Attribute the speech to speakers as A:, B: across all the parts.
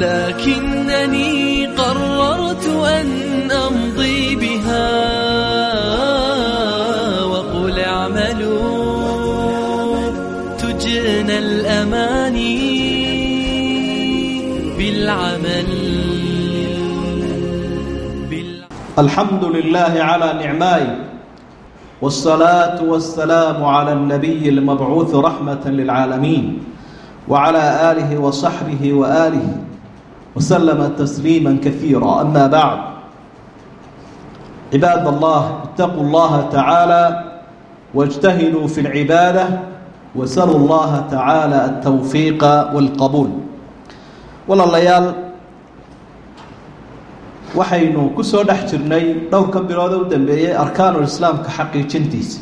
A: لكنني قررت أن أمضي بها وقل اعملوا تجن الأماني بالعمل
B: الحمد لله على نعماي والصلاة والسلام على النبي المبعوث رحمة للعالمين وعلى آله وصحبه وآله وسلم تسليما كثيرا أما بعد عباد الله اتقوا الله تعالى واجتهدوا في العبادة وسلوا الله تعالى التوفيق والقبول ولا ليال waxaynu ku soo dhex jirnay dhowrka bilood u dambeeyey arkaanul islaamka xaqiijintiisa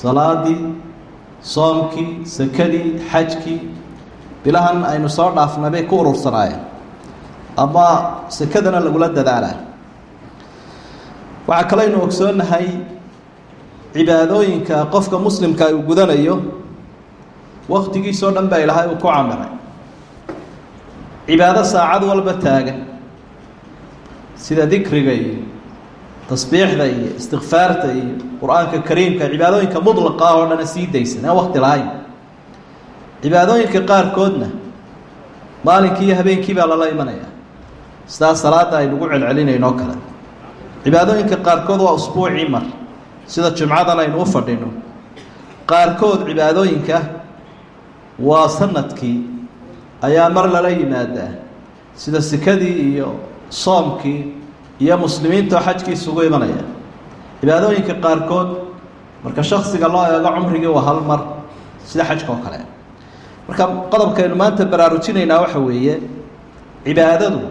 B: salaadii soomkii sakadii xajkii bilahan aynu soo dhaafnay ku urursanaayeen ama sakadana lagula dadaalaa waxaa kaleynu ogsoonnahay cibaadooyinka qofka muslimka uu gudanayo waktigiisoo dhan baa ilahay uu ku camiray. Cibaado saacad walba taagan. Sida dikriga iyo tasbiixda iyo istikfaarta iyo qur'aanka kariimka cibaadooyinka mudlaqa oo dhana sii daysan aan wakti lahayn cibaadooyinka qaarkoodna maalinkii iyo habeenkii baa lala imanaya. Sidaa salaada aynugu celcelinayno kale. Cibaadooyinka qaarkood waa usbuucii mar. Sida jumcadan aynu u fadhino. Qaarkood cibaadooyinka waa sannadkii ayaa mar lala yimaadaa. Sida sikadii iyo soomkii iyo muslimiinta oo xajkii isugu imanaya. Cibaadooyinka qaarkood marka shaksiga loo eego cumrigii waa hal mar. Sida xajka oo kale marka qodobkaynu maanta baraarujinaynaa waxa weeye cibaadadu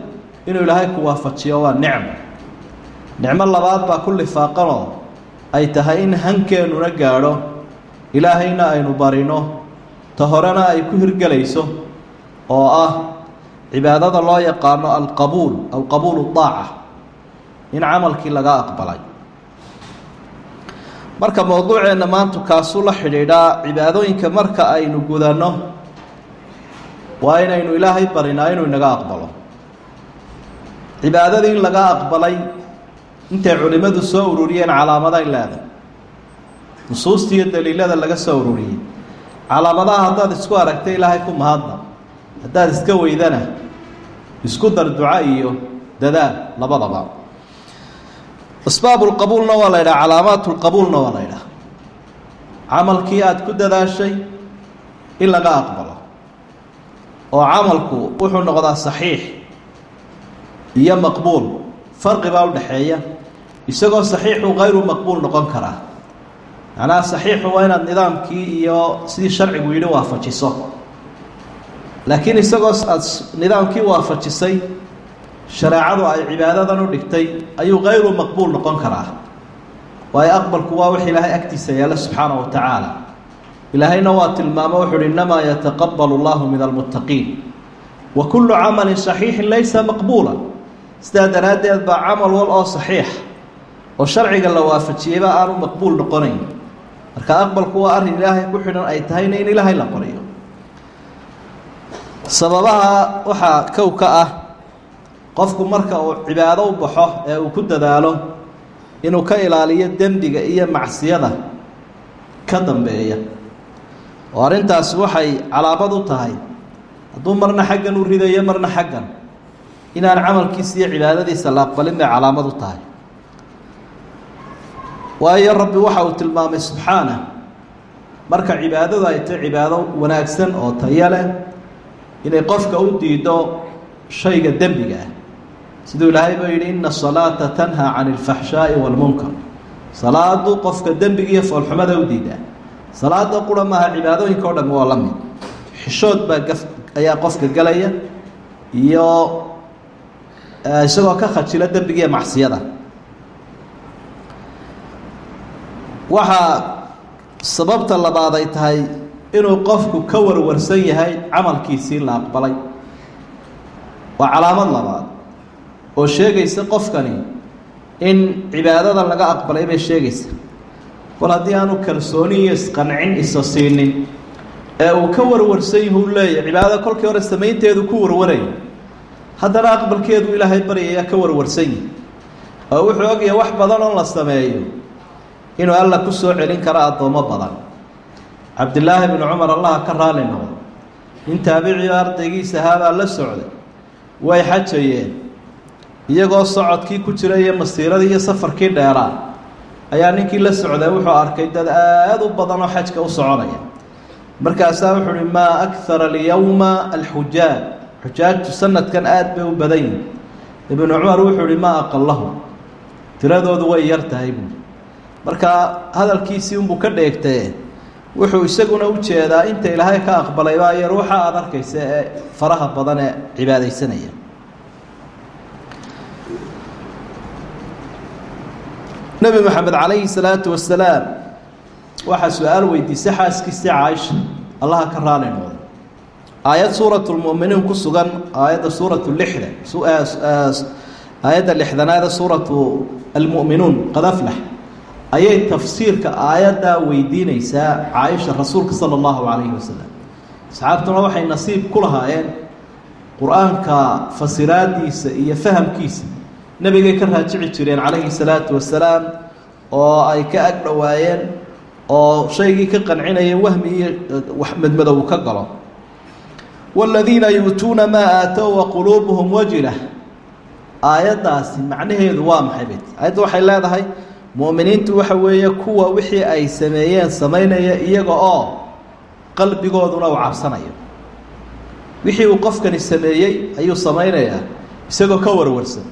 B: inuu ilaahay ku waafajiyo waa nicmo nicmo labaad baa ku lifaaqanoo ay tahay in hankeenuna gaadho ilaahayna aynu barino ta horena ay ku hirgelayso oo ah cibaadada loo yaqaano alqabuul aw qabuulu daaca in camalkii laga aqbalay. Marka mowduuceenna maanta kaasuu la xidhiidhaa cibaadooyinka marka aynu gudanno waa inaynu ilaahay barinaa inuu inaga aqbalo? Cibaadadii in laga aqbalay intay culimmadu soo ururiyeen calaamaday leedahay? Nusuusta iyo daliilada laga soo ururiyey. Calaamadaha haddaad isku aragtay ilaahay ku mahadna haddaad iska weydana isku dar duca iyo dadaal labadaba. Asbaab lqabuulna waa la ydhaha calaamaat lqabuulna waa la ydhaha camalkii aada ku dadaashay in laga aqbalo oo camalku wuxuu noqdaa saxiix iyo maqbuul. Farqi baa udhaxeeya isagoo saxiixu kayru maqbuul noqon karaa. Macnaha saxiixu waa inaad nidaamkii iyo sidii sharcigu yidhi waafajiso. Laakiin isagoo aada nidaamkii waafajisay shareecadu ay cibaadadan u dhigtay ayuu kayru maqbuul noqon karaa. Waayo aqbalku waa wix ilaahay agtiisa yaalla subxaana wa tacaala ilaahayna waa tilmaamo wuxu uhi innamaa yataqabalu llahu min almuttaqiin wa kullu camalin saxiixin laysa maqbuula. Sidaa daraaddeed baa camal wal oo saxiix oo sharciga la waafajiyeyba aanu maqbuul noqonayn. Marka aqbalku waa arrin ilaahay ku xidhan ay tahayna in ilaahay la qoriyo sababaha waxaa kow ka ah qofku marka uu cibaado u baxo ee uu ku dadaalo inuu ka ilaaliyo dembiga iyo macsiyada ka dambeeya oo arrintaasi waxay calaamad u tahay hadduu marna xaggan u ridayo marna xaggan. Inaan camalkiisa iyo cibaadadiisa la aqbalin bay calaamad u tahay. Waayo rabbi waxa uu tilmaamay subxaana marka cibaadadu ay tahay cibaado wanaagsan oo tayo leh inay qofka u diido shayga dembiga ah. Siduu ilaahay buu yidhi ina asalaata tanhaa cani alfaxshaa'i waalmunkar salaadu qofka dembiga iyo foolxumada u diidaa salaada qura maaha cibaadooyinka o dham waa la mid. Xishood baa gaf ayaa qofka gelaya iyo isagoo ka khajila dembiga macsiyada. Waxaa sababta labaad ay tahay inuu qofku ka warwarsan yahay camalkiisii la aqbalay. Waa calaamad labaad oo sheegaysa qofkani in cibaadada laga aqbalay bay sheegaysa kol haddii aanu kalsooni iyo isqancin isa siinin ee uu ka warwarsan yahu leeyahy cibaadada kolkii hore samaynteedu ku warwaraya haddana aqbalkeedu ilaahay baryaya ka warwarsan yihi oo wuxuu ogyahay wax badan oo la sameeyo inuu alla ku soo celin karo addoommo badan. Cabdilaahi bnu cumar allaha ka raali noqdo. In taabiciio ardaygiisa haabaa la socday way xajayeen. Iyagoo socodkii ku jira iyo masiiradii iyo safarkii dheeraa ayaa ninkii la socday wuxuu arkay dad aada u badan oo xajka u soconaya. Markaasaa wuxuu uhi maa akara alyowma alxujaaj xujaajtu sanadkan aada bay u badan yihiin ibnu cumar wuxuu uhi maa aqalahu tiradoodu way yar tahay buui markaa hadalkiisii unbuu ka dheegtee wuxuu isaguna u jeedaa inta ilaahay ka aqbalay baa yar waxa aada arkaysa ee faraha badan ee cibaadaysanaya nebi moxamed calayhi salaatu wasalaam waxaa su'aal weydiisay xaaskiisii caaisha allaha ka raali noqday. Aayad suurat lmuminiin ku sugan aayadda suuratu lixda aayadda lixdanaada suuratu almu'minuun qad aflax ayay tafsiirka aayaddaa weydiinaysaa caaisha rasuulka sala allahu calayhi wasalam asxaabtuna waxay nasiib ku lahaayeen qur'aanka fasiraadiisa iyo fahamkiisa nebigay ka raajici jireen calayhi salaatu wasalaam oo ay ka ag dhowaayeen oo shaygii ka qancinaya wahmi iyo madmadow ka galo. Waaladiina yu'tuuna maa aatow wa quluubuhum wajilah. Aayaddaasi macnaheedu waa maxay bet aayadda waxay leedahay mu'miniintu waxa weeye kuwa wixii ay sameeyeen samaynaya iyaga oo qalbigooduna uu cabsanayo. Wixii uu qofkani sameeyey ayuu samaynayaa isagoo ka warwarsan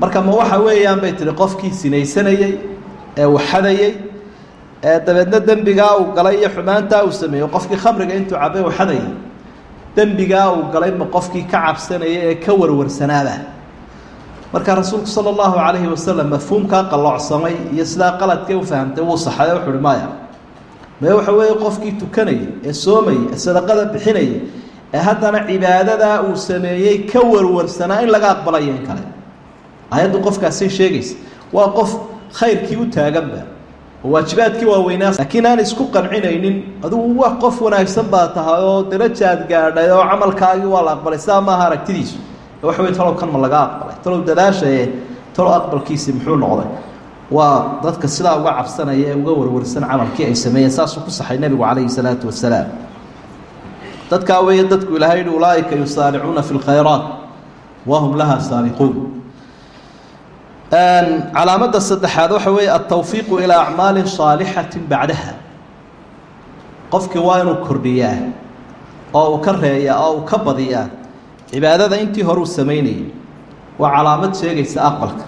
B: marka ma waxa weeyaan bay tihi qofkii sinaysanayey ee waxadayey ee dabeedna dembigaa uu galay iyo xumaantaa uu sameeyey qofkii khamriga intuu cabay waxadayay. Dembigaa uu galay ma qofkii ka cabsanaya ee ka warwarsanaaba marka rasuulku sala allahu calayhi wasalam mafhuumkaa qalloocsamay iyo sidaa qaladkee u fahamtay wuu saxaye wuxu uhi maya waxa weeye qofkii tukanayay ee soomayey ee sadaqada bixinayay ee haddana cibaadadaa uu sameeyey ka warwarsanaa in laga aqbalayo in kale ayaddu qofkaasay sheegaysa waa qof khayrkii u taaganba oo waajibaadkii waaweynaa laakiin aan isku qancinaynin adigu wa qof wanaagsan baa tahay oo darajaad gaadhay oo camalkaagii waa la aqbalay sidaa maaha aragtidiisu. Waxa wey talow kan ma laga aqbalay. Talow dadaashaye talow aqbalkiisii muxuu noqday? Waa dadka sidaa uga cabsanaya ee uga warwarsan camalkii ay sameeyeen saasuu ku saxay nebigu calayhi salaatu wasalaam dadkaa weeye dadku ilahay yihi ulaaika yusaaricuuna fi lkhayraat wahum laha saabiquun calaamadda saddexaad waxa weeye altawfiiqu ilaa acmaalin saalixati bacdaha. Qofkii waa inuu kordhiyaa oo uu ka reeyaa oo uu ka badiyaa cibaadada intii hore uu samaynayay waa calaamad sheegaysa aqbalka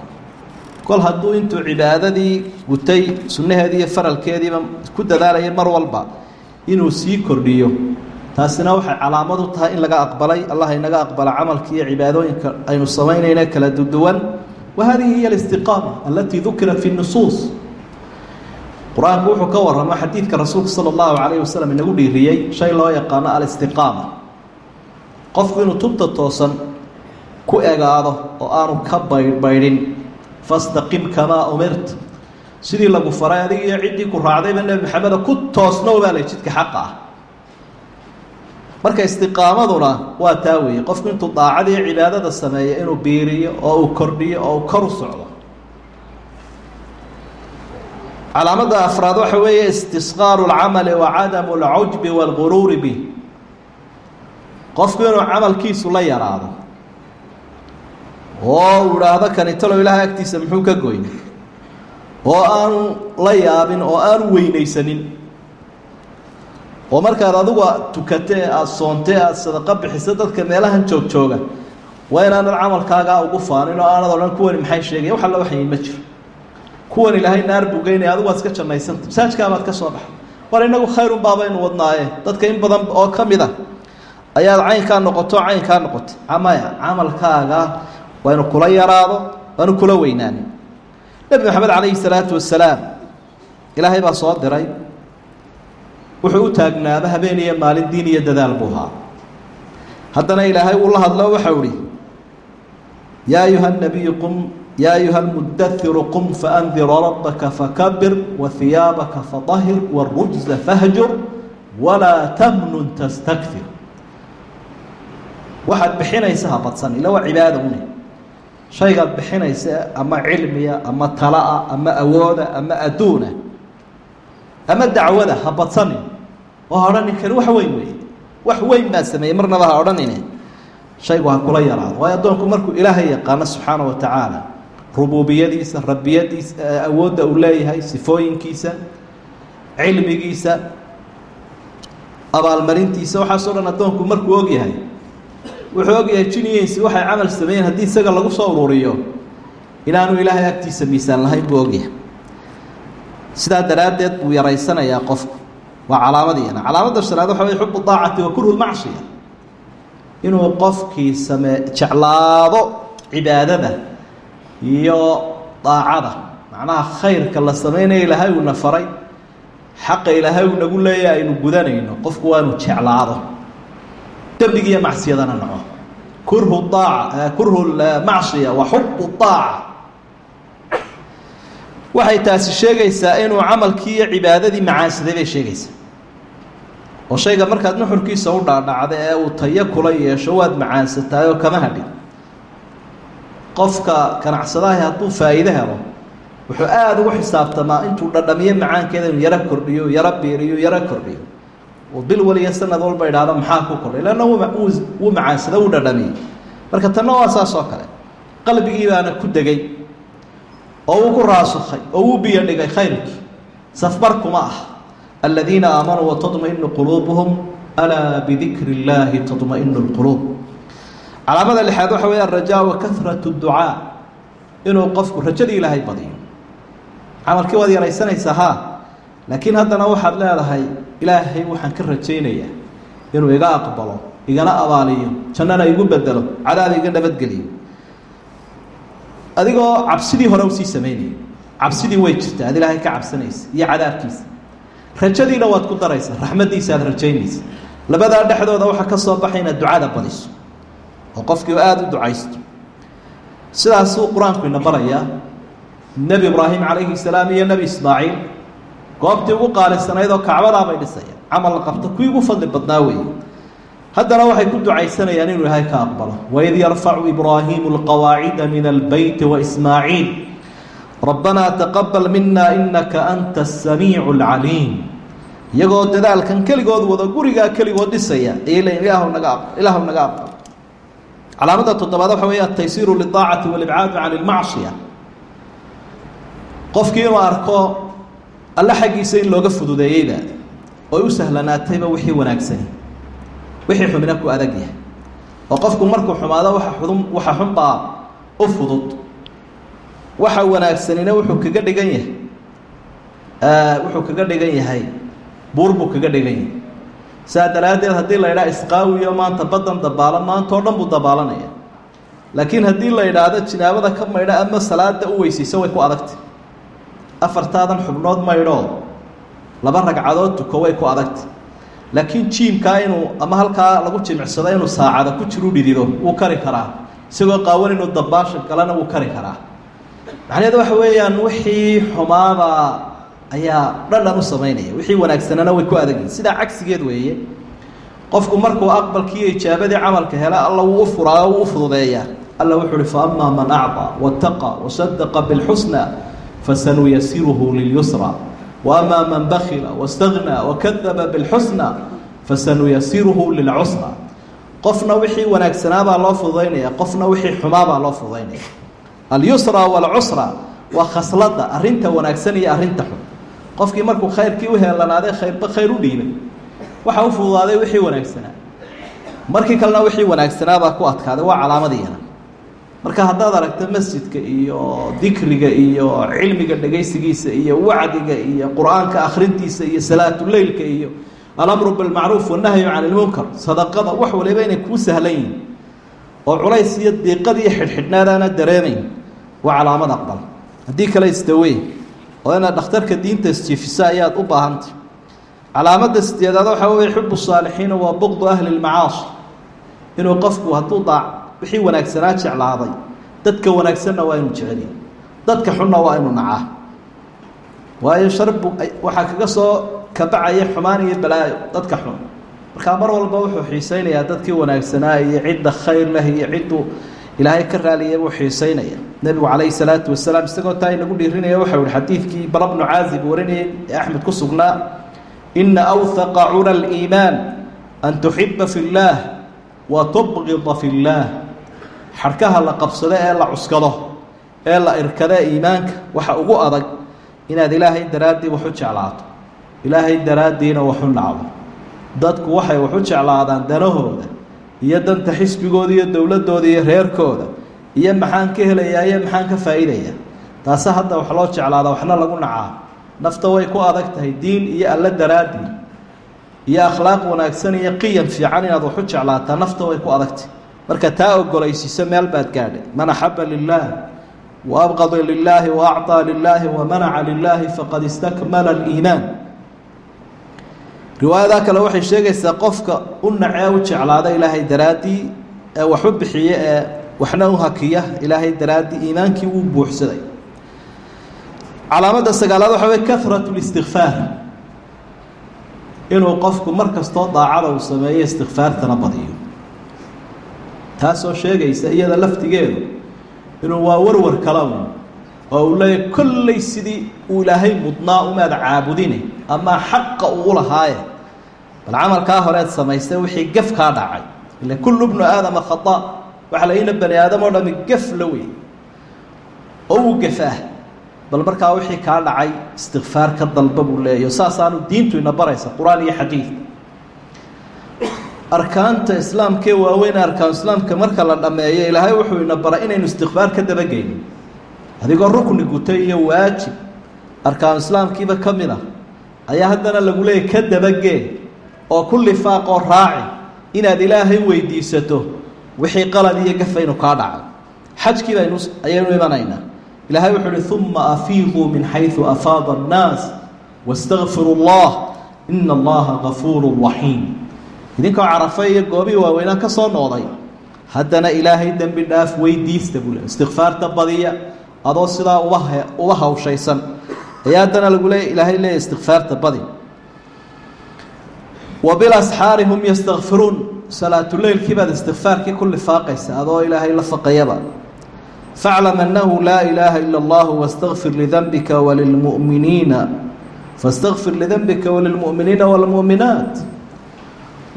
B: kol hadduu intuu cibaadadii gutay sunnaheedii iyo faralkeediiba ku dadaalayay mar walba inuu sii kordhiyo taasina waxay calaamad u tahay in laga aqbalay allah inaga aqbala camalka iyo cibaadooyinka aynu samaynayna kala duduwan hadihi hiya alistiqaama alatii dukirat fi nusuus qur'aanku wuxuu ka waramo xadiidka rasuulka sala allahu calayhi wasalam inagu dhiiriyey shay loo yaqaano alistiqaama. Qofku inuu tubta toosan ku egaado oo aanu ka baydhbaydhin fastaqim kamaa umirta sidii lagu faray adig iyo ciddii ku raacdayba nebi maxameda ku toosnow baa la jidka xaqa ah marka istiqaamaduna waa taa weeye. Qofku intuu daacadii cibaadada sameeyo inuu biiriyo oo uu kordhiyo oo uu kor u socdo. Calaamadda afraad waxa weeye istisqaaru lcamali wa cadamu alcujbi waalguruuri bih qofku inuu camalkiisu la yaraado oo uu idhaahdo kani talow ilaahay agtiisa muxuu ka goyn? Oo aanu la yaabin oo aanu weynaysanin oo markaad adigu aada soontee aada sadaqo bixiso dadka meelahan joog jooga waa inaanad camalkaagaa ugu faanin oo aanad odhan kuwani maxay sheegaya wax alla waxay ma jiro. Kuwan ilaahay naar buu geynaya adigu waad iska jannaysanta masaajkaabaad ka soo baxay war inagu khayrun baabaynu wadnaaye. Dadka in badan oo ka mid a ayaad caynkaa noqoto caynkaa noqoto. Amaya camalkaaga waa inu kula yaraado waa inu kula weynaanin. Nebi maxamed calayhi salaatu wasalaam ilaahay baa soo diray wuxuu u taagnaaba habeen iyo maalin diin iyo dadaal buu ahaa. Haddana ilaahay uu la hadlo waxau ihi yaa ayuha nabiyu qum yaa ayuha lmudairu qum faandir rabbaka fakabir wahiyaabaka fadahir wاrujza fahjur walaa tamnun tastakfir waxaad bixinaysa ha badsan ila waa cibaada une shaygaad bixinaysa ama cilmiya ama talaa ama awooda ama adduuna ama dacwada ha badsanin oo ha odhanin wax weyn wey wax weyn baa sameeyey marnaba ha odhanine. Shaygu ha kula yaraado. Waayo addoonku markuu ilaahay yaqaano subxaana wa tacaala rubuubiyadiisa rabbiyadiisa awoodda uu leeyahay sifooyinkiisa cilmigiisa abaalmarintiisa waxaasoo dhan addoonku markuu ogyahay wuxuu ogyahay jiniyensi waxay camal sameeyeen haddii isaga lagu soo ururiyo. Inaanu ilaahay agtiisa miisaan lahayn buu ogyahay sidaa daraaddeed buu yaraysanayaa qofku. Waa calaamadiina. Calaamadda shanaad waxa wey xubu daacati wa kurhu lmacsiya. Inuu qofkii samee jeclaado cibaadada iyo daacada. Macnaha khayrka la sameynaya ilaahay uuna faray xaqa ilaahay uu nagu leeyahay aynu gudanayno qofku waa inuu jeclaado. Dembiga macsiyadana naco kurhu aaca kurhu macsiya wa xubu aaca waxay taasi sheegaysaa inuu camalkii iyo cibaadadii macaansaday bay sheegaysaa. Oo shayga markaad nuxurkiisa u dhaadhacda ee uu tayo kula yeesho waad macaansataay oo kama hadhin. Qofka ganacsadahi hadduu faa'iide helo wuxuu aada ugu xisaabtamaa intuu dhadhamiyo macaankeeda inuu yaro kordhiyo yaro biiriyo yaro kordhiyo. Oo bil waliya sanad walba idhaahdo maxaa ku kordhay? Leanna wuu macaansada wuu dhadhamiyey. Marka tanna waa saas oo kale. Qalbigii baana ku degay oo uu ku raasukhay oo uu biyo dhigay khayrkii. Safbar kuma ah aladiina aamanuu watadmainu quluubuhum alaa bidikri illaahi tadmainu lquluub. Calaamada lixaad waxa weya arajaa wa karat ducaa. Inuu qofku rajadii ilaahay badiyo. Camalkii waad yaraysanaysaa ha laakiin haddana waxaad leedahay ilaahay waxaan ka rajaynayaa inuu iga aqbalo igana abaaliyo jannana igu bedelo cadaab iga nabadgeliyo adigoo cabsidii hore u sii sameynaya cabsidii way jirta ad ilaahay ka cabsanaysa iyo cadaabkiisa. Rajadiina waad ku daraysaa raxmaddiisa aad rajaynaysa. Labadaa dhexdooda waxaa ka soo baxay inaad ducada badiso oo qofkii aada u ducaysto. Sidaasuu qur'aanku ina barayaa nebi ibraahim calayhi salaam iyo nebi ismaaciil goobtii ugu qaalisanayd oo kacbadaabay dhisayaan camal la qabto kuwii ugu fadli badnaa weeye haddana waxay ku ducaysanayaan inuu ilaahay ka aqbalo. Waid yarfacu ibraahimu alqawaacida min albeyti waismaaciil rabbanaa taqabal mina inaka anta asamiicu alcaliim iyagoo dadaalkan keligood wada gurigaa keligood dhisaya ilaahu naga aqbal calaamada toddobaad waxa weeye altaysiiru lidaacati walibcaadu can ilmacsiya qofkii inuu arko alle xaggiisa in looga fududeeyeyba oy u sahlanaatayba wixii wanaagsani wixii xumina ku adag yahay. Oo qofku markuu xumaado waa xudun waxa xunbaa u fudud waxa wanaagsanina wuxuu kaga dhigan yahay. Wuxuu kaga dhigan yahay. Buur buu kaga dhigan yahay. Saa daraaddeed haddii la idhaha isqaawiyo maanta baddan dabaalan maanta oo dhan buu dabaalanaya. Laakiin haddii la idhaahdo jinaabada ka maydho ama salaada u weysayso way ku adagtay afartaadan xubnood maydhoo laba ragcadood tuko way ku adagtay laakiin jiimkaa inuu ama halkaa lagu jimicsado inuu saacada ku jiru dhidido wuu kari karaa. Isagoo qaawan inuu dabaashan kalena wuu kari karaa. Macnaheedu waxa weeyaan wixii xumaaba ayaa dhandhan u samaynaya. Wixii wanaagsanana way ku adagyihin sidaa cagsigeed weeye qofku markuu aqbalkii iyo ijaabadii camalka hela alla wuu u furaa wuu u fududeeyaa. Alla wuxuu uhi faama man acطa wataqa wasadaqa bilxusna fasanuyasiruhu lilyusra. وأmا mن bkila واstغنى وkذba bالxusنى fasanuyasiruhu lilcusرى qofna wixii wanaagsanaabaa loo fududaynaya qofna wixii xumaabaa loo fududaynaya alyusrى wاlcusrى waa khaslada arinta wanaagsan iyo arinta xun qofkii markuu khayrkii uheelanaadee khayrba khayr u dhiibay waxa u fududaaday wixii wanaagsanaa markii kalena wixii wanaagsanaabaa ku adkaaday waa calaamadiyana marka haddaad aragto masjidka iyo dikriga iyo cilmiga dhegaysigiisa iyo wacdiga iyo qur'aanka akhrintiisa iyo salaatuleylka iyo alamru bilmacruuf wanahyu can ilmunkar sadaqada wax waliba inay kuu sahlan yihiin oo culays iyo diiqad iyo xidhxidhnaadaana dareemayn waa calaamad aqbal. Haddii kale isdawey oo inaad dhakhtarka diinta isjiifiso ayaad u baahantay calaamada sideedaad waxaa wey xubu saalixiina waa buqdu ahli lmacaasi inuu qofku hadduu daac wixii wanaagsanaa jeclaaday. Dadka wanaagsanna waa inu jeceliy dadka xunna waa inu nacaa. Waayo sharbu waxaa kaga soo kabacaya xumaan iyo balaayo dadka xun. Markaa mar walba wuxuu xiiseynayaa dadkii wanaagsanaa iyo cidda khayr leh iyo cidduu ilaahay ka raaliyay buu xiiseynaya. Nebigu calayhi salaatu wasalaam isagoo taa inagu dhiirinaya waxau ihi xadiidkii bara bnu caazib warinayay ee axmed ku sugnaa ina awhaqa cuna aliimaan an tuxiba fi llaah wa tubqida fi llaah xadhkaha la qabsado ee la cuskado ee la irkado iimaanka waxa ugu adag inaad ilaahay daraaddii waxu jeclaato. Ilaahay daraaddiina waxu nacdo dadku waxay waxu jeclaadaan danahooda iyo danta xisbigooda iyo dowladooda iyo reerkooda iyo maxaan ka helayaa iyo maxaan ka faa'iidaya taase hadda wax loo jeclaada waxna lagu nacaa. Nafta way ku adag tahay diin iyo alla daraaddii iyo akhlaaq wanaagsan iyo qiyam fiican inaad waxu jeclaataa nafta way ku adagtahy marka taa ogolaysiiso meel baad gaadhay. Man axaba lilaah wa abqada lilaahi wa acطaa lilaahi wa manaca lilaahi faqad istakmala aliimaan. Riwaayadaa kale waxay sheegaysaa qofka u nacee u jeclaada ilaahay daraaddii ee waxu bixiya ee waxna u hakiya ilaahay daraaddii iimaankii wuu buuxsaday. Calaamada sagaalaad waxa wey karat listikfaar inuu qofku mar daacada uu sameeyo istikfaartana badiyo taasoo sheegaysa iyada laftigeedu inuu waa warwar kalaun oo uu leeyahy kolley sidii uu ilaahay mudnaa umaad caabudine ama xaqa uu lahaaye. Bal camalkaa horeed samaystay wixii gef kaa dhacay. Ila kullu bnu aadama khata waxaa la ina bani aadam oo dhami gef la wey oo uu gefaah bal markaa wixii kaa dhacay istikfaar ka dalba buu leeyahy saasaanu diintu ina baraysa qur'aan iyo xadiid arkaanta islaamkee waaweyn arkaanu islaamka marka la dhammeeyo ilaahay wuxuu ina bara inaynu istikfaar ka dabageyno adigoo rukni gutay iyo waajib arkaan islaamkiiba ka mid ah ayaa haddana lagu leeyay ka dabagee oo ku lifaaqoo raaci inaad ilaahay weydiisato wixii qalad iyo gafa kaa dhacay xajkii baynu ayaynu imanaynaa. Ilaahay wuxuu uhi uma afiiduu min xayu afaada annaas wastakfiru llah ina allaha gafuuru raxiim idinkoo carafa iyo goobii waaweynaa ka soo noqday. Haddana ilaahay dembi dhaaf weydiista buu le istikfaarta badiya adoo sidaa uba uba hawshaysan. Ayaa haddana lagu leey ilaahay leeya istikfaarta badi. Wa bilasxaari hum yastakfiruun salaatuleylkii baad istikfaarkii ku lifaaqaysa adoo ilaahay la faqayaba. Faclam annahu laa ilaaha ila اllah wastakfir lidanbika walilmu'miniina fastakfir lidanbika walilmu'miniina walmu'minaat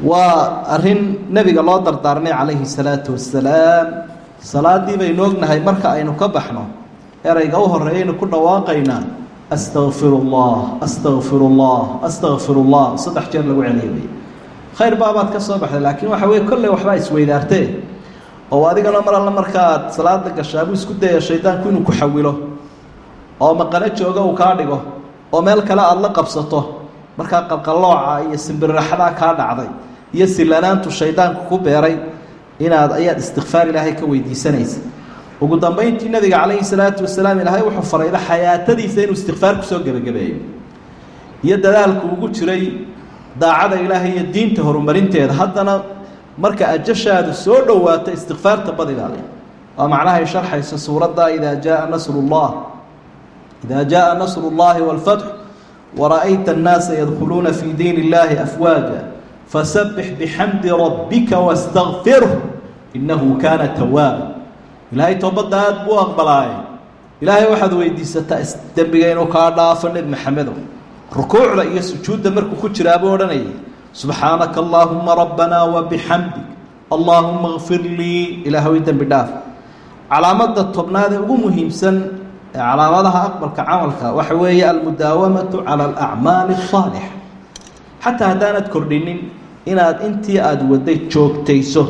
B: waa arrin nabiga loo dardaarnay calayhi salaatu wasalaam salaadii baynu ognahay marka aynu ka baxno. Erayga u horeeyaynu ku dhawaaqaynaa astaqfir ullah astaqfir ullah saddex jeer lagu celiyay. Khayr baabaad ka soo baxday laakiin waxa weye kolley waxbaa isweydaartee oo adigana mar alla markaaad salaada gashaabuu isku daya shaydaanku inuu ku xawilo. Oo maqano jooga uu kaa dhigo. Oo meel kale aada la qabsato. Markaa qalqallooca iyo simbirraxdaa kaa dhacday iyo silanaantu shaydaanku ku beeray inaad ayaad istikfaar ilaahay ka weydiisanaysa. Ugu dambeyntii nabiga calayhi salaatu wasalaam ilaahay wuxuu farayda xayaatadiisa inuu istikfaar ku soo gebagabeeyo iyo dadaalku ugu jiray daacada ilaahay iyo diinta horumarinteeda. Haddana marka ajashaadu soo dhowaato istikfaarta badigaale waa macnahay sharxaysa suuradda idaa jaaa nasru llah idaa jaaa nasru llahi wاlfatx wara-ayta annaasa yadkhuluuna fii diin illahi afwaaja fasabbix bixamdi rabbika wastakfirh innahu kaana tawaaba ilaahay toobadda aada buu aqbalaaye ilaahay waxaad weydiisataa dembiga inuu kaa dhaafo nebi maxamedow rukuucda iyo sujuudda markuu ku jiraabuu odhanayay subxaanaka allaahuma rabbanaa wabixamdik allaahuma kfir lii ilaahow dembi dhaaf calaamada tobnaad ee ugu muhiimsan ee calaamadaha aqbalka camalka waxa weeye almudaawamatu cala inaad intii aada waday joogtayso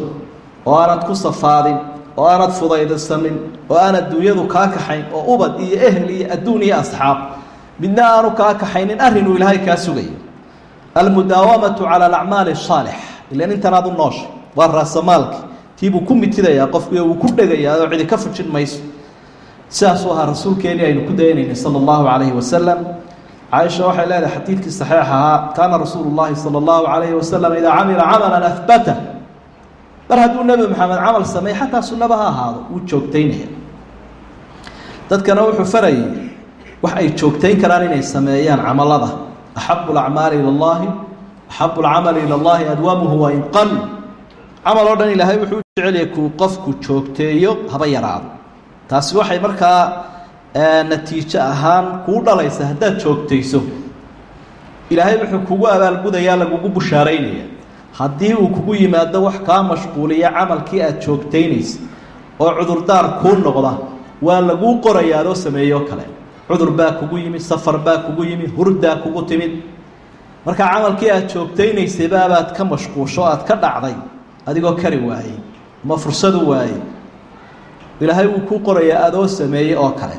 B: oo aanad ku safaadin oo aanad fudaydasanin oo aan adduunyadu kaa kaxayn oo ubad iyo ehel iyo adduun iyo asxaab midna aanu kaa kaxaynin arrinuu ilaahay kaa sugayo. Almudaawamatu cala alacmaali asaalix ilan intanaad u noosha waa raasamaalki tiibuu ku mitidayaa qofkuiyo wuu ku dhegayaa oo cidi ka fujin mayso. Sidaasuu ahaa rasuulkeenii aynu ku daynaynay sala allahu calayhi wasalam caaisha waxay leedahay xadiidkii saxiix ahaa kaana rasuulu llahi sala allahu calayhi wasalam idaa camila camalan ahbata. Mar hadduu nebi maxamed camal sameey xataa sunnaba ha ahaado wuu joogtaynaya dadkana wuxuu farayay wax ay joogtayn karaan inay sameeyaan camalada. Axabu lacmaali ila llahi axabu lcamali ila allahi adwaamuhu wain qal camal oo dhan ilaahay wuxuu u jecelyahay kuu qofku natiijo ahaan kuu dhalaysa haddaad joogtayso. Ilaahay wuxuu kugu abaalgudayaa lagugu bushaaraynaya. Haddii uu kugu yimaado wax kaa mashquuliya camalkii aada joogtaynaysa oo cudurdaar kuu noqda waa laguu qorayaa adoo sameeyoo kale. Cudur baa kugu yimid safar baa kugu yimid hurdaa kugu timid. Markaa camalkii aada joogtaynaysay baabaad ka mashquusho aad ka dhacday. Adigoo kari waayey ama fursadu waayey. Ilaahay wuu kuu qorayaa adoo sameeyey oo kale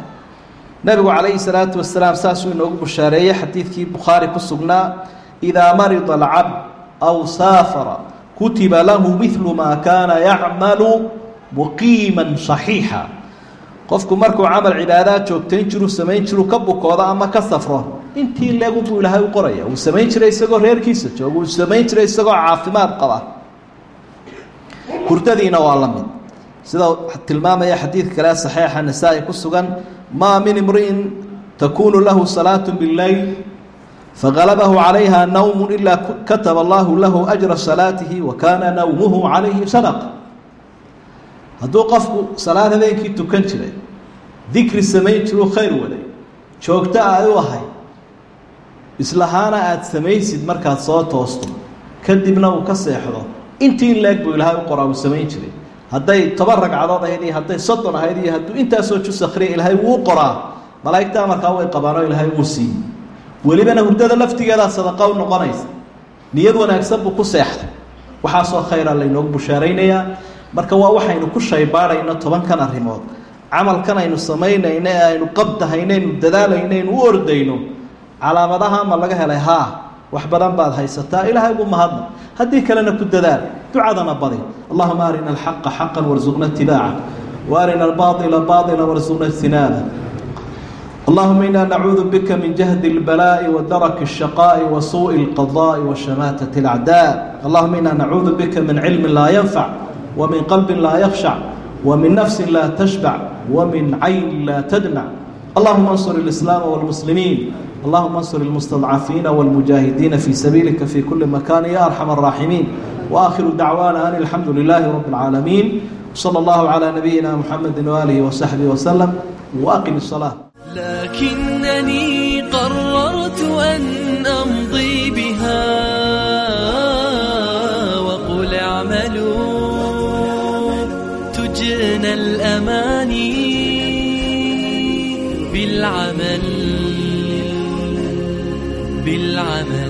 B: nabigu calayhi salaatu wasalaam saasuu inoogu bushaareeyey xadiidkii bukhaari ku sugnaa idaa marida alcabd aw saafara kutiba lahu midlu maa kaana yacmalu muqiiman saxiixa. Qofku markuu camal cibaadaad joogtayn jiru samayn jiru ka bukoodo ama ka safro intii leegu buu ilaahay u qoraya. Uu samayn jiray isagoo reerkiisa jooga uu samayn jiray isagoo caafimaad qaba. Hurdadiina waa la mid sida tilmaamaya xadiid kale saxiixa nasaa-i ku sugan maa min imri'in takunu lahu salaatu bileyl fagalabahu calayha nawmu ilaa kataba allahu lahu ajra salaatihi wa kaana nawmuhu calayhi sadaqa hadduu qofku salaad habeenkii tukan jiray dikri samayn jiruu khayr waday joogto aad u ahay islahaana aada samaysid markaad soo toosto kadibna uu ka seexdo intii in leeg buu ilaahay u qoraa uu samayn jiray hadday toban ragcadood ahayd iyo hadday soddon ahayd iyo hadduu intaasoo jus akhriya ilaahay wuu qoraa. Malaa'igtaa markaa way qabaanoo ilaahay wuu siiyey. Welibana hurdada laftigeedaa sadaqa u noqonaysa. Niyad wanaagsan buu ku seexday. Waxaasoo khayra laynoogu bushaaraynayaa. Marka waa waxaynu ku shaybaadhayno tobankan arrimood. Camalkan aynu samaynayno ee aynu qabdahayno aynu dadaalayno aynu u ordayno. Calaamadaha ma laga helay haa wax badan baad haysataa ilaahay ugu mahadna haddii kalena ku dadaal ducadana badi allahuma arina alxaqa xaqan warsuqna itibaaca wa arina albaaila baila warsuqna ijtinaaba اللهم إنا نعوذ بك من جهد البلاء ودرك الشقاء وسوء القضاء وشماتة الأعداء اللهم إنا نعوذ بك من علم لا ينفع ومن قلب لا يخشع ومن نفس لا تشبع ومن عين لا تدمع اللهم انصر الإسلام والمسلمين اللهم انصر المستضعفين والمجاهدين في سبيلك في كل مكان يا أرحم الراحمين وآخر دعوانا أن الحمد لله رب العالمين صلى الله على نبينا محمد وآله وصحبه وسلم وأقم الصلاة
A: لكنني قررت بالعمل بالعمل